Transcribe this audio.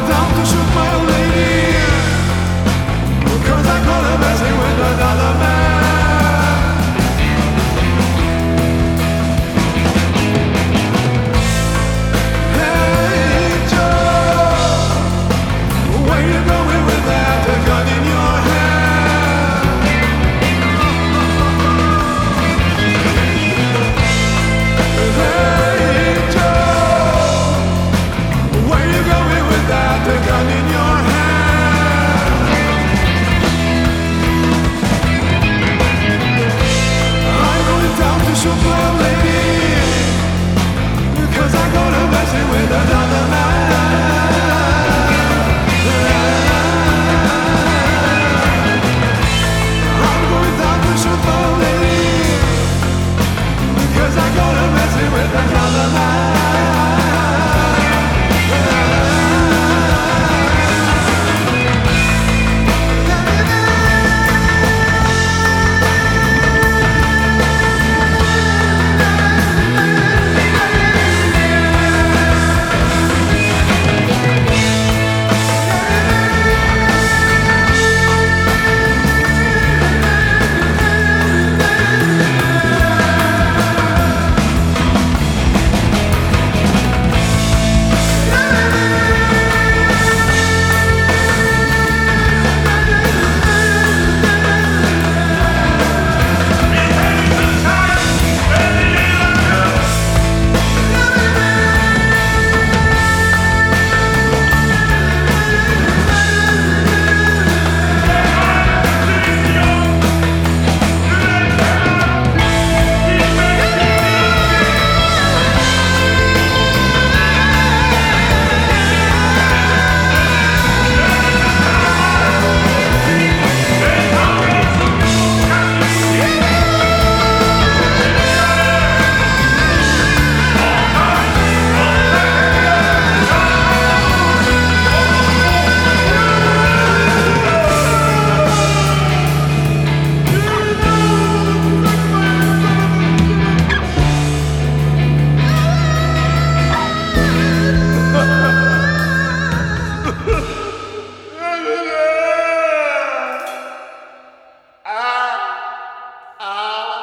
down. your Ah.